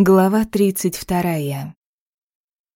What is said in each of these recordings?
Глава 32.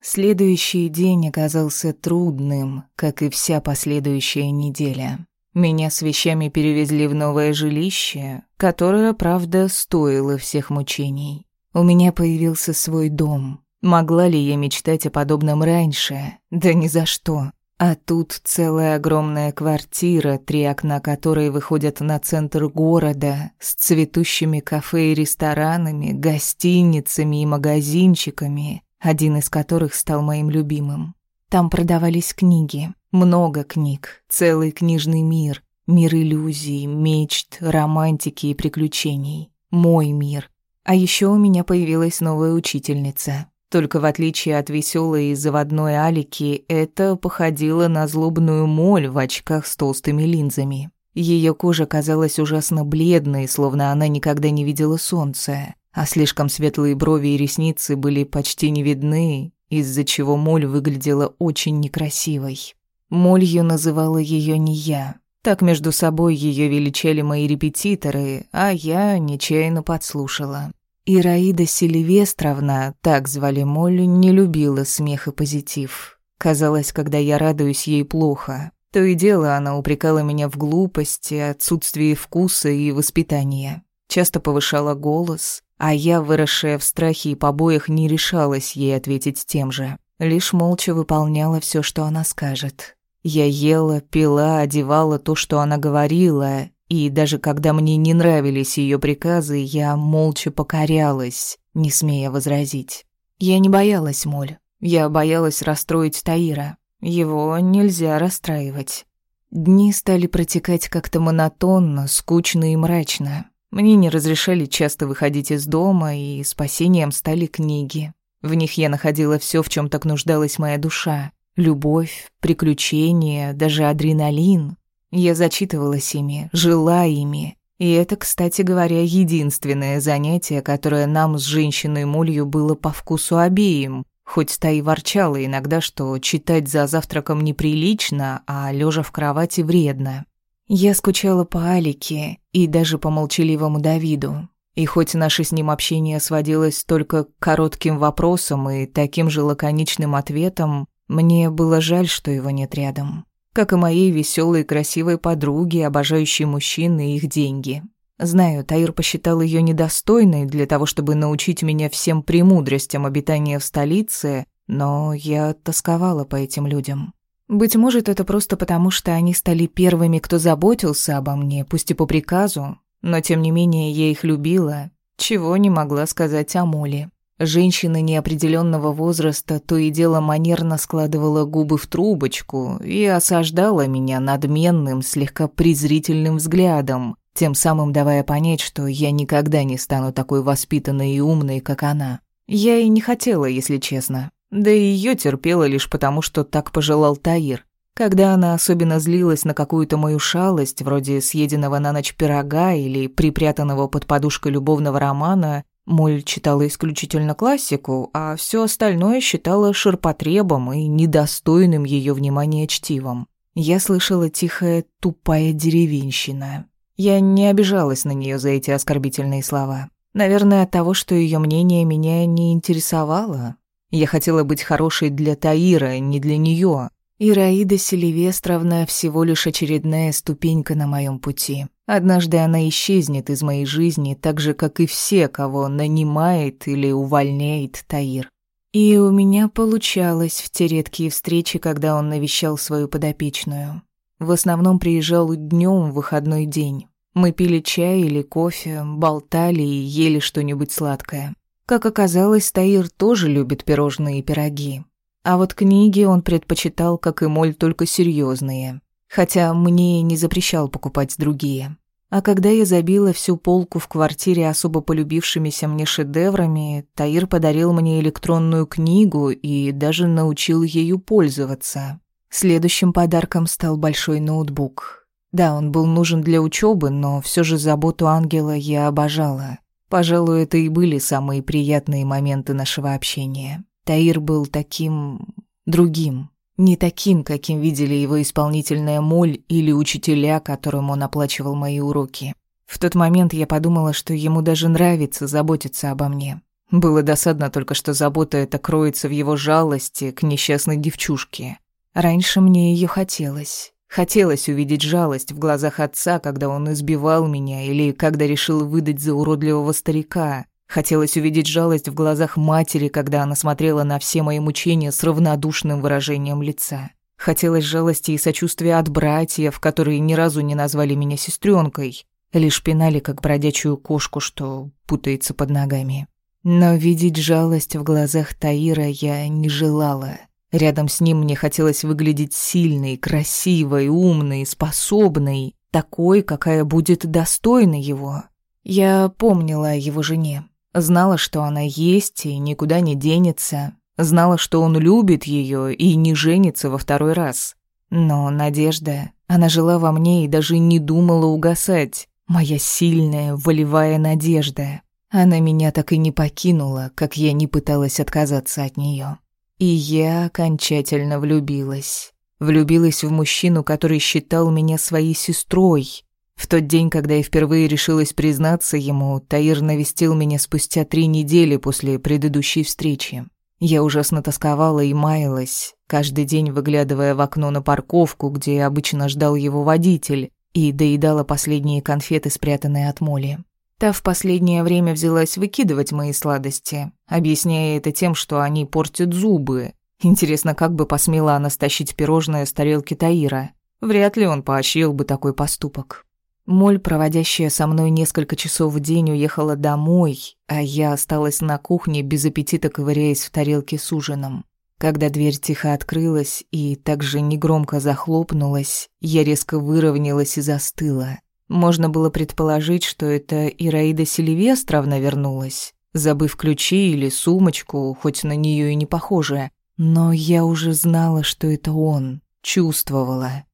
Следующий день оказался трудным, как и вся последующая неделя. Меня с вещами перевезли в новое жилище, которое, правда, стоило всех мучений. У меня появился свой дом. Могла ли я мечтать о подобном раньше? Да ни за что. А тут целая огромная квартира, три окна которой выходят на центр города, с цветущими кафе и ресторанами, гостиницами и магазинчиками, один из которых стал моим любимым. Там продавались книги, много книг, целый книжный мир, мир иллюзий, мечт, романтики и приключений. Мой мир. А еще у меня появилась новая учительница, только в отличие от веселой и заводной Алики, это походило на злобную моль в очках с толстыми линзами. Ее кожа казалась ужасно бледной, словно она никогда не видела солнца, а слишком светлые брови и ресницы были почти не видны, из-за чего моль выглядела очень некрасивой. Молью называла ее не я. Так между собой ее величали мои репетиторы, а я нечаянно подслушала. Ираида Селивестровна, так звали Молли, не любила смех и позитив. Казалось, когда я радуюсь ей плохо. То и дело она упрекала меня в глупости, отсутствии вкуса и воспитания. Часто повышала голос, а я, выросшая в страхе и побоях, не решалась ей ответить тем же. Лишь молча выполняла все, что она скажет. Я ела, пила, одевала то, что она говорила, и даже когда мне не нравились ее приказы, я молча покорялась, не смея возразить. Я не боялась Моль. Я боялась расстроить Таира. Его нельзя расстраивать. Дни стали протекать как-то монотонно, скучно и мрачно. Мне не разрешали часто выходить из дома, и спасением стали книги. В них я находила все, в чем так нуждалась моя душа. Любовь, приключения, даже адреналин. Я зачитывалась ими, жила ими. И это, кстати говоря, единственное занятие, которое нам с женщиной-молью было по вкусу обеим. Хоть та и ворчала иногда, что читать за завтраком неприлично, а лежа в кровати вредно. Я скучала по Алике и даже по молчаливому Давиду. И хоть наше с ним общение сводилось только к коротким вопросам и таким же лаконичным ответам, мне было жаль, что его нет рядом как и моей веселой красивой подруге, обожающей мужчин и их деньги. Знаю, Таир посчитал ее недостойной для того, чтобы научить меня всем премудростям обитания в столице, но я тосковала по этим людям. Быть может, это просто потому, что они стали первыми, кто заботился обо мне, пусть и по приказу, но тем не менее я их любила, чего не могла сказать о Моле. Женщина неопределенного возраста то и дело манерно складывала губы в трубочку и осаждала меня надменным, слегка презрительным взглядом, тем самым давая понять, что я никогда не стану такой воспитанной и умной, как она. Я и не хотела, если честно. Да и ее терпела лишь потому, что так пожелал Таир. Когда она особенно злилась на какую-то мою шалость, вроде съеденного на ночь пирога или припрятанного под подушкой любовного романа, Моль читала исключительно классику, а все остальное считала ширпотребом и недостойным ее внимания чтивом. Я слышала тихая «тупая деревенщина». Я не обижалась на нее за эти оскорбительные слова. Наверное, от того, что ее мнение меня не интересовало. Я хотела быть хорошей для Таира, не для нее. Ираида Селивестровна всего лишь очередная ступенька на моем пути. Однажды она исчезнет из моей жизни, так же, как и все, кого нанимает или увольняет Таир. И у меня получалось в те редкие встречи, когда он навещал свою подопечную. В основном приезжал днем в выходной день. Мы пили чай или кофе, болтали и ели что-нибудь сладкое. Как оказалось, Таир тоже любит пирожные и пироги. А вот книги он предпочитал, как и Моль, только серьезные хотя мне не запрещал покупать другие. А когда я забила всю полку в квартире особо полюбившимися мне шедеврами, Таир подарил мне электронную книгу и даже научил ею пользоваться. Следующим подарком стал большой ноутбук. Да, он был нужен для учебы, но все же заботу ангела я обожала. Пожалуй, это и были самые приятные моменты нашего общения. Таир был таким... другим. Не таким, каким видели его исполнительная моль или учителя, которым он оплачивал мои уроки. В тот момент я подумала, что ему даже нравится заботиться обо мне. Было досадно только, что забота эта кроется в его жалости к несчастной девчушке. Раньше мне ее хотелось. Хотелось увидеть жалость в глазах отца, когда он избивал меня или когда решил выдать за уродливого старика. Хотелось увидеть жалость в глазах матери, когда она смотрела на все мои мучения с равнодушным выражением лица. Хотелось жалости и сочувствия от братьев, которые ни разу не назвали меня сестренкой, лишь пинали, как бродячую кошку, что путается под ногами. Но видеть жалость в глазах Таира я не желала. Рядом с ним мне хотелось выглядеть сильной, красивой, умной, способной, такой, какая будет достойна его. Я помнила о его жене, знала, что она есть и никуда не денется, знала, что он любит ее и не женится во второй раз. Но надежда, она жила во мне и даже не думала угасать. Моя сильная, волевая надежда. Она меня так и не покинула, как я не пыталась отказаться от нее. И я окончательно влюбилась. Влюбилась в мужчину, который считал меня своей сестрой. В тот день, когда я впервые решилась признаться ему, Таир навестил меня спустя три недели после предыдущей встречи. Я ужасно тосковала и маялась, каждый день выглядывая в окно на парковку, где обычно ждал его водитель, и доедала последние конфеты, спрятанные от Моли. Та в последнее время взялась выкидывать мои сладости, объясняя это тем, что они портят зубы. Интересно, как бы посмела она стащить пирожное с тарелки Таира. Вряд ли он поощрил бы такой поступок. Моль, проводящая со мной несколько часов в день, уехала домой, а я осталась на кухне без аппетита ковыряясь в тарелке с ужином. Когда дверь тихо открылась и также негромко захлопнулась, я резко выровнялась и застыла. Можно было предположить, что это Ираида Сильвестровна вернулась, забыв ключи или сумочку, хоть на нее и не похожая. Но я уже знала, что это он, чувствовала.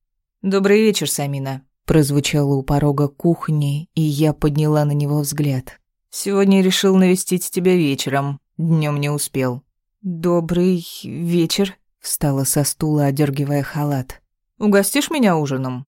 «Добрый вечер, Самина», — прозвучало у порога кухни, и я подняла на него взгляд. «Сегодня решил навестить тебя вечером, днем не успел». «Добрый вечер», — встала со стула, одергивая халат. «Угостишь меня ужином?»